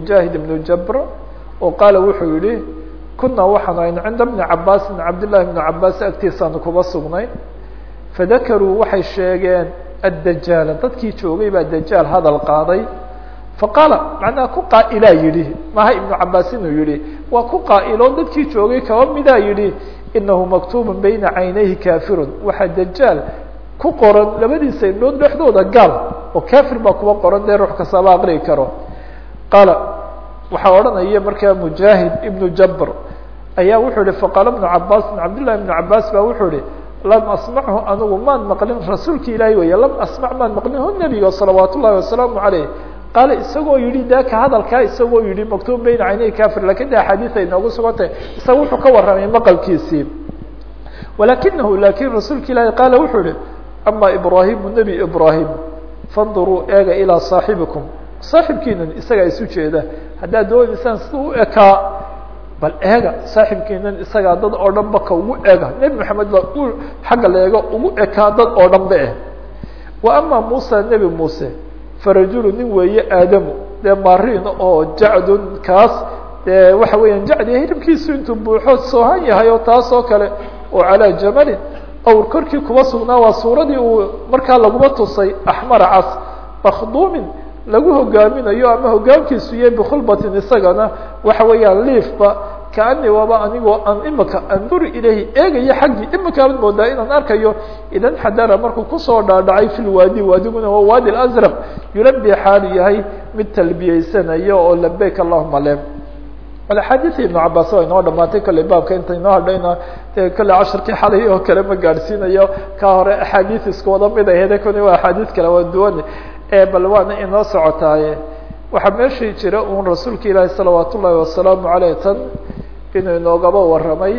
mujaahid ibnu jabr oo qaala wuxuu yihi kunaa waxaanu ayn cinda bni cabaasin cabdillahi bni cabaas agtiisaanu kuba sugnay. Fadakaruu waxay sheegeen addajaala dadkii joogay baa dajaal hadal qaaday. Faqaala macnaha ku qaa'ilaa yidhi. Maha ibnu cabaas inuu yihi waa ku qaa'ilo dadkii joogay kaba midaa yidhi inahu maktuuba bayna caynayhi kafirun waxaa dajaal ku qoran labadiisa indhood dhexdooda gaal oo kafir baa kuba qoran dee ruux kastaba aqri'i karo qaala waxaa odhanaya markaa mujaahid ibnu jabr ayaa wuxuu yihi faqaala bnu cabaasin cabdillahi ibnu cabaas baa wuxuu yihi lam asmachu anigu maan maqlin rasuulki ilaahi weeye lam asmac maan maqlin hu nebiga salawaat wasalaamu caleyh qaala isagoo yihi daka hadalkaa isagoo yihi maktuub bayna caynay kafir laakiin de axaadiis ay noogu sugan tahay isaga wuxuu ka warramay maqalkiisii. Walakinahu laakiin rasuulka ilaahi qaala wuxuu yihi ama ibraahimu nebi ibraahim fanduruu eega ilaa saaxibikum saaxibkiinan isagaa isu jeeda. Haddaad doonaysaan sida u ekaa bal eega saaxibkiinan isagaa dad oo dhan ba ka ugu ega nebi maxamed baa xagga la eego ugu ekaa dad oo dhan ba eh. Wa ama muusa nebi muuse farajulu nin weeye aadamu dee marin oo jacdun kaas dee waxa weeyaan jacdi hiribkiisu intuu buuxo soohan yahay oo taas oo kale oo calaa jamalin awr korkii kuba sugnaa waa suuradii uu markaa laguma tusay axmara cas makhduumin lagu hogaaminayo ama hogaamkiisu yahay bikhulbatin isagana waxa weeyaan liifba kaani waaba anigoo aan imika anduri ilahi eegayo xaggii imikaaban moodaa inaan arkayo idan xadara markuu ku soo dhaadhacay fi lwaadi waadiguna waa waadi azraq yulabi xaalu yahay mid talbiyeysanayo oo labeyk allahuma le axaadiii ibnu cabaas waa inoo dhamaatay kale baabka inta inoo hadhayna de kale casharkii xalay oo kale ma gaadhsiinayo ka hore axaadiis isku wada mid ahede kuni waa axaadiis kale waa duwan bal waana inoo socotaaye waxaa meeshii jira un rasuulka ilaahi salawaat ullaahi wasalaamu aleyh tan inuu inoogaba warramay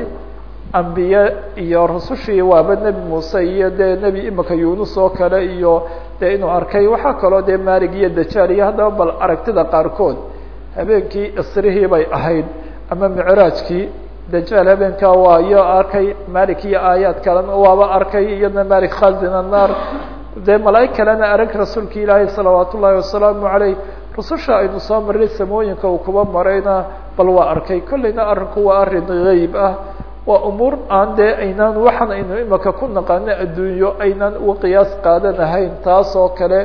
ambiye iyo rasushii waaba nebi muuse iyo dee nebi imika yunus oo kale iyo dee inuu arkay. Waxaa kaloo dee maalig iyo dajaal iyo haddaba bal aragtida qaarkood habeenkii isrihii bay ahayd ama micraajkii dajaal habeenkaa waa iyo arkay malik iyo aayaad kalena waaba arkay iyadna malik khazin annar dee malaaig kalena arag rasuulka ilaahi salawaat ullaahi wasalaamu aleyh rususha aynu soo maray samooyinka uu kuba marayna bal waa arkay kolleyna arrinku waa arrin geyb ah. Waa umuur aan dee aynaan waxaan aynu imika ku naqaano adduunyo aynaan uga qiyaas qaadanahayn taas oo kale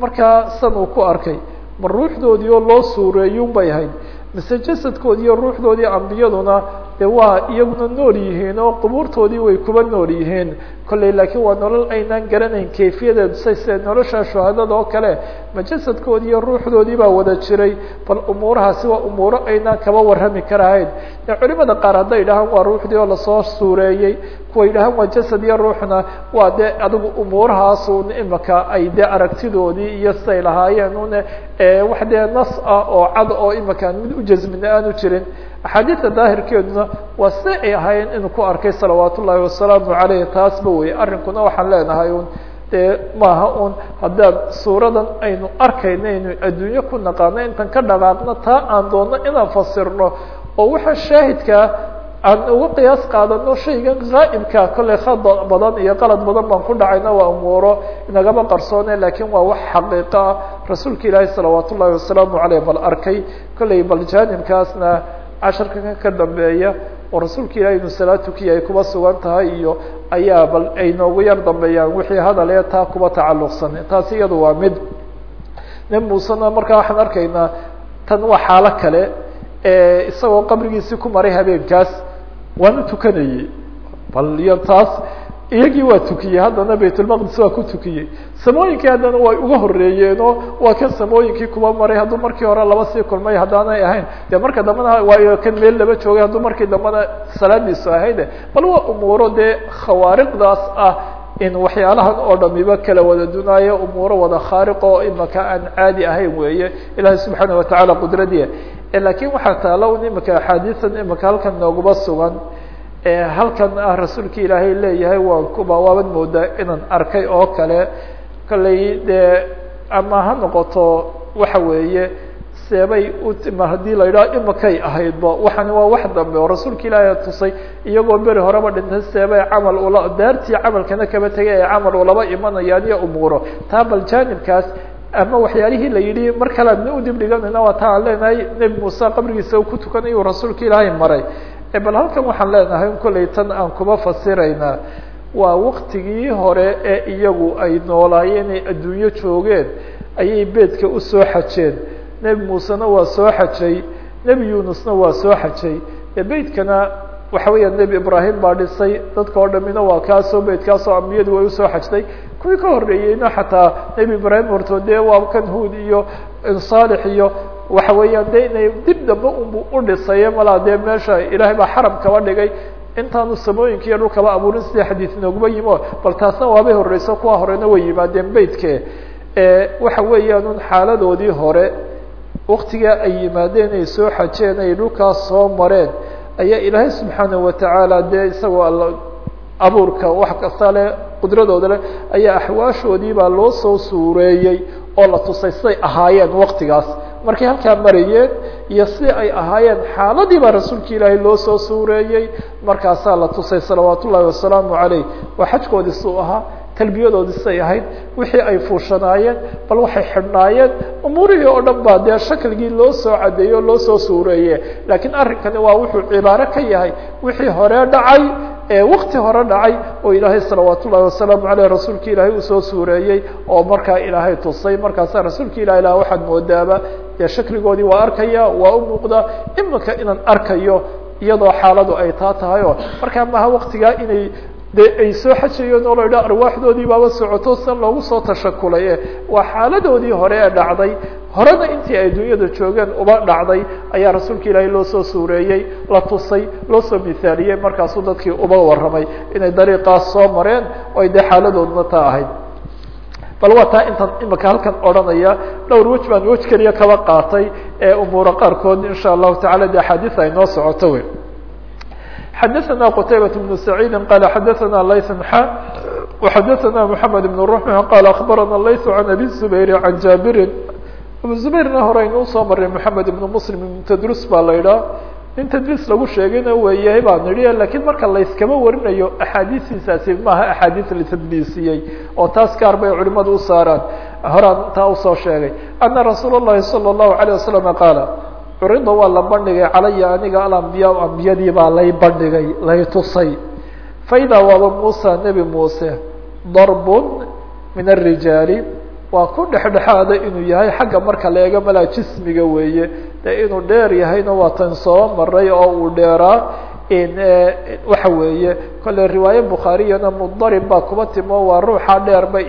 markaa san uu ku arkay ma ruuxdoodii oo loo suureeyun bay ahayd mise jasadkoodii iyo ruuxdoodii ambiyaduna de waa iyaguna nool yihiin oo qubuurtoodii way kuba nool yihiin. Kolley laakiin waa nolol aynaan garanayn kayfiyadeedu say sida nolosha shuhadada oo kale ma jasadkoodii iyo ruuxdoodii baa wada jiray. Bal umuurahaasi waa umuuro aynaan kaba warrami karahayn. Culimada qaar hadday yidhahaan waa ruuxdii oo la soo suureeyey kuwa yidhahaan waa jasad iyo ruuxna waa de adigu umuurahaasun imika ay de aragtidoodii iyo siday lahaayeen un wax dee nas ah oo cad oo imika mid u jasmina aanu jirin axaadiida daahirkeeduna waa si ay ahaayeen inuu ku arkay salawaat ullaahi wasalaamu aleyh taasba wey arrinkuna waxaan leenahay un dee maaha un haddaan suuradan aynu arkayno aynu adduunyo ku naqaano intan ka dhaqaaqno taa aan doonno inaan fasirno oo waxa shaahidkaa aan uga qiyaas qaadano shaygan gaa'ibka kolley khada badan iyo qalad badan baan ku dhacayna waa umuuro inagama qarsoone laakiin waa wax xaqiiqo ah rasuulka ilaahi salawaat wasalaamu aleyh bal arkay kolley bal jaanibkaasna casharka ka dambeeya oo rasuulka ilahi inu ay kuba sugan tahay iyo ayaa bal ay noogu yar dambeeyaan wixii hadal ee taa kuba tacalluqsan. Taasi iyadu waa mid. Nebi muusena markaa waxaan arkaynaa tan waa xaalo kale isagoo qabrigiisii ku maray habeenkaas waana tukanayey. Bal iyo taas iyagii waa tukiyey haddana baytulmaqdis waa ku tukiyey. Samooyinkii haddana way uga horeeyeenoo waa kan samooyinkii kuba maray. Hadduu markii hore laba sii kulmay haddaanay ahayn. Dee marka dambena waa kan meel laba joogay hadduu markii dambena salaadiisu ahayde bal waa umuuro dee khawaariqdaas ah in waxyaalahan oo dhamiba kala wada dunaayo umuuro wada khaariq oo imika aan caadi ahayn weeye. Ilahi subxaana watacaala qudradiya. Lakin waxaa taalo un imika axaadiisan imika halkan nooguba sugan halkan ah rasuulka ilaahay leeyahay waan kuba waaban moodaa inaan arkay oo kale. Kolley dee ama ha noqoto waxa weeye seebay utima haddii la yidhaho imikay ahaydba. Waxani waa wax dambe oo rasuulka ilaahay tusay iyagoo beri horeba dhintay seebay camal ula daartii camalkana kaba tegay ay camal ulaba imanayaan iyo umuuro. Taa bal jaanibkaas ama waxyaalihii la yidhi mar kale adna udib dhiganayna waa taa aan leenahay nebi muuse qabrigiisa ku tukanayu rasuulka ilaahay maray bal halkan waxaan leenahay kollay tan aan kuma fasiraynaa waa waktigii hore ee iyagu ay noolaayeen ay adduunyo joogeen ayay beedka u soo xajeen. Nebi muusena waa soo xajay nebi yunusna waa soo xajay. Ee beydkana waxa weeya nebi ibraahim baa dhisay dadka oo dhamina waa kaasoo beydkaasoo ambiyadu way u soo xajtay. Kuwii ka horreeyeyna xataa nebi ibraahim hortood dee waa kan huud iyo saalix iyo waxa weeyaan de dib dambe unbu u dhisaye malaa dee meesha ilaahay baa xaram kaba dhigay. Intaanu samooyinka iyo dhulkaba abuurin sidii xadiid nooguma yimo bal taasna waabay horeyso kuwa horena way yimaadeen beydke waxa weeyaan un xaaladoodii hore waktigaa ay yimaadeen ay soo xajeen ay dhulkaas soo mareen ayaa ilaahay subxaanaه watacaala dee isagoo all abuurka wax kasta leh qudradooda leh ayaa axwaashoodii baa loo soo suureeyey oo la tusay siday ahaayeen waktigaas markay halkaa marayeen iyo si ay ahaayeen xaaladii baa rasuulka ilaahay loo soo suureeyey. Markaasaa la tusay salawaat wasalaamu calayh. Waa xajkoodii suu ahaa talbiyadoodii siday ahayd wixii ay fuushanaayeen bal waxay xidhnaayeen umuurihii oo dhan baa dee shakligii loo soo cadeeyey o loo soo suureeye laakiin arrinkani waa wuxuu cibaaro ka yahay wixii hore dhacay wakti hore dhacay oo ilaahay salawaat wasalaamu aleyh rasuulka ilaahay uu suureeyey oo markaa ilaahay tusay. Markaasaa rasuulka ilahi lah waxaad moodaaba dee shakligoodii waa arkaya waa u muuqda imika inaan arkayo iyadoo xaaladu ay taa tahay oo markaa maha inay de ay soo xajayeen oo la idhaha arwaaxdoodii baaba socoto san loogu soo tashakulay. E waa xaaladoodii hore ee dhacday. Horena intii ay dunyada joogeen uba dhacday ayaa rasuulka ilaahay loo soo suureeyey la tusay loo soo mithaaliyey markaasuu dadkii uba warramay inay dariiqaas soo mareen oo ay dee xaaladoodna taa ahayd. Bal waa taa intaan imika halkan odhanaya dhowr wej baan wej keliya kaba qaatay ee umuura qaarkood insha allahu tacala de axaadiis ay noo socoto wey xdثna qتaybة بن سعيid qال xdثna layث xا وxdثna محamed بن رمح qال أخbarana layث عن أbي الزبير عن jaaبiri abu زubayrna hore aynuu soo maray محamed بن mسلم بن tdrus baa la idhaha in tdris lagu sheegayna weeyahay baan idhi lakiin marka layskama warinayo axaadiistiisaasi maaha axaadiis la tdliisiyey oo taas gaar bay culimadu u saaraan horaan taa usoo sheegay أna rasuul الlahi صلى الlaهu عليه وسلم qاaل curida waa la bandhigay calaya aniga alambiyaa ambiyadii baa lay bandhigay lay tusay. Faidaa waaba muusa nebi muuse darbun min arijaali waa ku dhexdhexaada inuu yahay xagga marka la eego malaa jismiga weeye. Dee inuu dheer yahayna waa tan soo maray oo uu dheeraa waxa weeye kolle riwaaye bukhaariyana mudarib baa kuba timo waa ruuxa dheer bay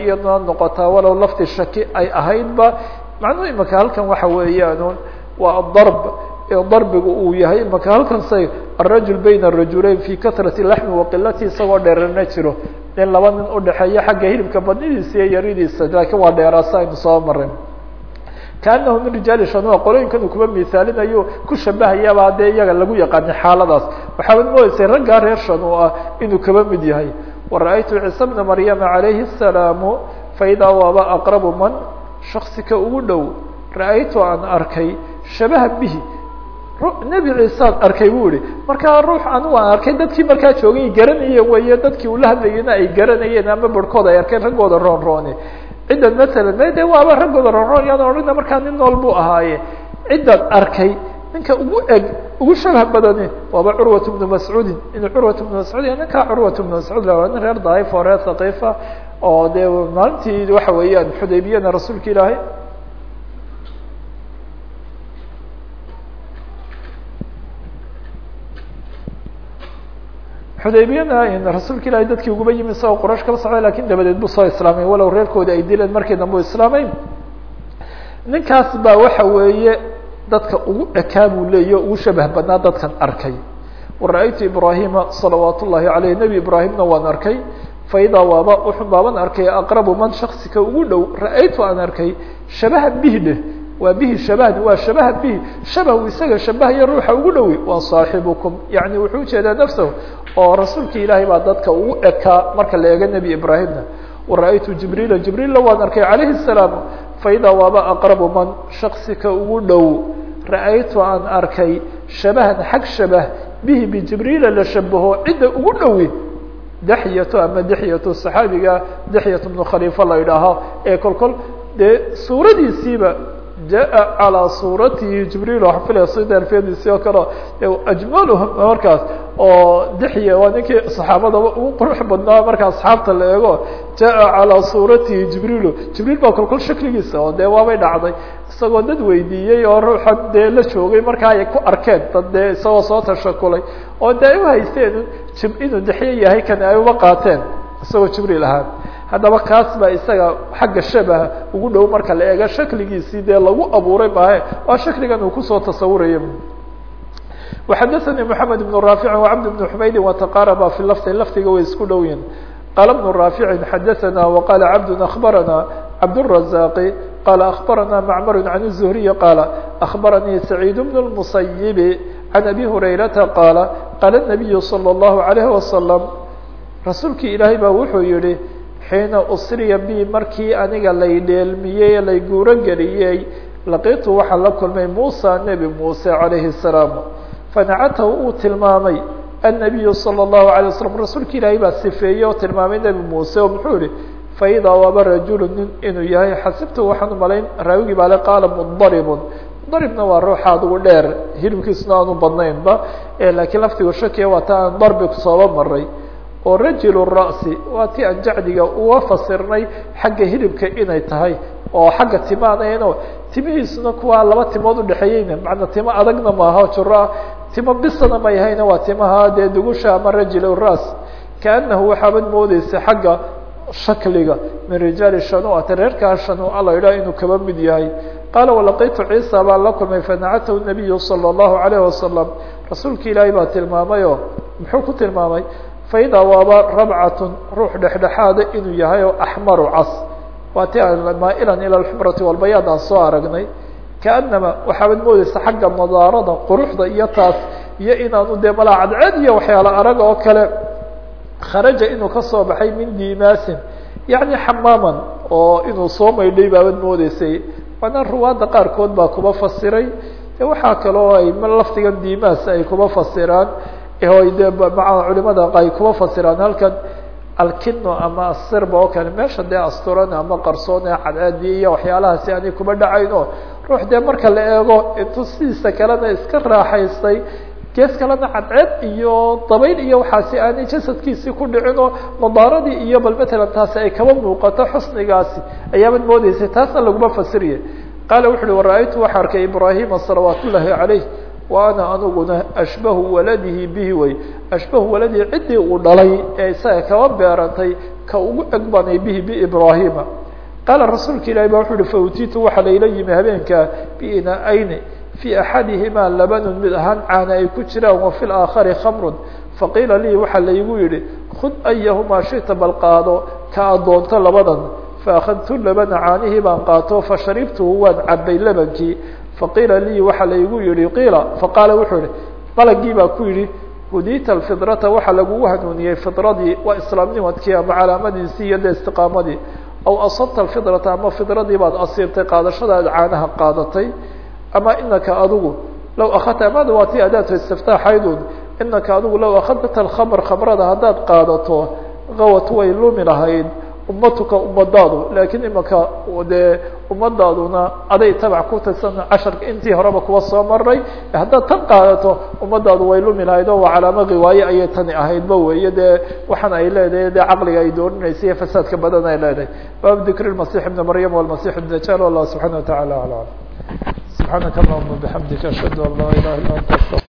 noqotaa walow lafti shaki ay ahaydba macnuu imika halkan waxa weeyaan waa darb darbigu uu yahay. Imaka halkan say bayna rajulayn fi katrati laxmi waqilati isagoo dheerana jiro. Nin laba nin udhexeeya xagga hilibka badnidiisa iyo yaridiisa laakiin waa dheeraasa aynu soo maray kaanahu min rijaali shanua qolooyinkan uu kuba mithaalinayo ku shabahayaabaa dee iyaga lagu yaqaanay xaaladaas. Waxaabad moodeysay raggaa reer shanu ah inuu kaba mid yahay. Wara-aytu ciisa bna maryama calayhi الsalaamu faidaa waaba aqrabu man shaksika ugu dhow ra'aytu aan arkay shabaha bihi. Nebi ciisaan arkay bu ihi markaa ruux anigu aan arkay dadkii markaa joogay garanayeen weeye dadkii ula hadlayena ay garanayeen ama barhkood ay arkeen raggooda roon roone ciddan matalan me de waaba raggooda roon roon yaan odhana markaa nin nool buu ahaaye. Ciddan arkay ninka ugu eg ugu shabah badani waaba curwat bnu mascuudin inuu curwat bnu mascuud ninkaa curwat bnu mascuud la nin reer daif oo reer thaqiifa oo dee maalintii waxa weeyaan xudaybiyana rasuulka ilaahay xudaybiyana rasuulka ilahay dadkii uguba yimi isagoo quraysh kala socday laakiin dabadeed buu soo islaamay. Walow reerkoodi ay dileen markii dambe u islaamay ninkaas baa waxa weeye dadka ugu ekaa buu leeyahy o ugu shabah badnaa dadkan arkay. Wara-aytu ibrahima salawaat aleyh nebi ibraahimna waan arkay. Faidaa waaba wuxuu baaban arkay aqrabu man shaksika ugu dhow ra'aytu aan arkay shabaha bihi waa bihi shabahni waa shabaha bihi. Shabahu isaga shabahaya ruuxa ugu dhowi waa saaxibukum. Yani wuxuu u jeedaa nafsahu oo rasuulka ilaahay baa dadka ugu ekaa marka la eego nebi ibraahimna wara-aytu jibriila jibriilla waan arkay calayhi الsalaam faidaa waaba aqrabu man shaksika ugu dhow. Ra'aytu aan arkay shabahan xag shabah bihi bijibriila la shabaho cidda ugu dhowi. Dexyato ama dexyato saxaabiga dexyat bnu khaliifa la idhaaho ee kol kol dee suuradiisiiba jaa calىa suuratihi jibriil waxaa filaya sida alfiyadiisi oo kale ajmaluhum markaas oo dixya waa ninkii saxaabadaba ugu qurux badnaa marka asxaabta la eego jaa calىa suuratihi jibriilu jibriil baa kolkol shakligiisa oo dee waabay dhacday isagoo dad weydiiyey oo ruuxan dee la joogay markaa ay ku arkeen dad dee isagoo soo tashakulay oo dee ay uhaysteen inuu dixyo yahay kan ay uba qaateen isagoo jibriil ahaan haddaba kaas baa isaga xagga shabaha ugu dhow marka la eego shakligiisii dee lagu abuuray maahe waa shakligan uu kusoo tasawuraya وxadثnي محamed بن رافع وcبد بن حmayd وتqاrبa في lفظ lfdiga way isku dhow yihin qال بن رافع xadثna وqال cبد أخبرnا cبدالرزاq qال أخبرnا معmر عن الزهري qال أخبرني سعيد بن المصيب عن أبي هريرةa qال qال النبي صلى الله عليه وسلم rasuulkii ilaahay baa wuxuu yihi xiina usriya bi markii aniga lay dheelmiyey lay guuro geliyey laqitu waxaa la kulmay musa nebi muuse calayhi الsalaam fanacatahu uu tilmaamay annabiyu salى الlahu عalيه waslm rasuulka ilaahay baa sifeeyey oo tilmaamay nebi muuse oo muxuu yihi faidaa waaba rajulu nin inuu yahay xasibtu waxaan umalayn raawigii baale qaala mudaribun mudaribna waa ruuxa adugu dheer hilibkiisuna aanu badnaynba lakiin laftigu shakiya waa ta aan darbi sooba maray oo rajul ra'si waa ti aan jacdiga uga fasirnay xagga hilibka inay tahay oo xagga timaanayno timihiisuna kuwaa laba timood udhexeeyeyna macnaa timo adagna maaha juro timo bisana may hayna waa timaha dee dugusha ama rajul ras kaanahu waxaabad moodeysa xagga shakliga min rijaali shanuata reerkaa shanua la idhaha inuu kaba mid yahay qaala walaqitu ciisa baan la kulmay fanacatahu nabiyu salى الlahu alayh wasalam rasuulka ilaahay baa tilmaamayoo muxuu ku tilmaamay Faidaa waaba rabcatun ruux dhexdhexaada inuu yahay oo axmaru cas waa ti maa'ilan ila alxumrati walbayaad soo aragnay kaanama waxaabad moodeysa xagga nadaarada quruxda iyo taas iyo inaanu dee malaa cadceed iyo waxyaalo arag oo kale kharaja inuu ka soo baxay min dimaasin yacni xamaaman oo inuu soo maydhay baabad moodeysay waana ruwaadda qaarkood baa kuba fasiray waxaa kaloo ay lafdigan dimaas ay kuba fasiraan de culimada ay kuba fasiraan halkan alkino ama asirba oo kale meesha dee asturan ama qarsoon ee cadceedii iyo waxyaalahaasi aanay kuba dhacayn oo ruux dee marka la eego intuu sidiisa kalena iska raaxaystay gees kalena cadceed iyo dabayl iyo waxaasi aanay jasadkiisii ku dhicin oo nadaaradii iyo bal matalan taasi ay kaba muuqato xusnigaasi ayaabad moodeysay taasna laguma fasiriye qaala wuxu uhi wara-aytu waxaa arkay ibraahima salawaat ullaahi calayh wa ana aniguna ashbahu waladihi bihi way. Ashbahu waladihi ciddii uu dhalay ee isaga kaba beerantay ka ugu egbanay bihi biibraahima qaala rasuulka ilahi ba wuxu uhi fautiitu waxaa layla yimi habeenkaa biina-ayni fii axadihimaa labanun mid ahaan caana ay ku jiraan wa fi laakhari khamrun. Faqiila lii waxaa laygu yihi khud ayahumaa shita bal qaado ka adoonto labadan faakadtu labana caanihii baan qaato fasharibtuhu waan cabay labankii faqiila lii waxaa laygu yihi qiila faqaala wuxuu yihi malagii baa ku yihi hudita alfidrata waxaa lagugu hanuuniyey fidradii waa islaamnimadkii ama calaamadiisii iyo istiqaamadii aw asabta alfidrata ama fidradii baad asiibtay qaadashadaad caanaha qaadatay ama inaka adigu law akadta amada waa ti adaatu istiftaaxaydun inaka adigu law akadta alkhamr khamrada haddaad qaadato gawat way lumi lahayd ummatuka ummadaadu laakiin imaka dee ummadaaduna aday tabac ku tirsan casharka intii horeba kuwa soo maray haddaad tan qaadato ummadaadu way lumi lahayd oo waa calaamo riwaaye ayay tani ahaydba weeye. Dee waxaan ay leedahay dee caqliga ay dooninaysa iyo fasaadka badan ay leedahay. Bab dikri masix ibni maryam walmasix dajaal wallah subxana wa tacala alam. Subxaanaka allahuma bixamdika ashhadu an laa ilaha illa anta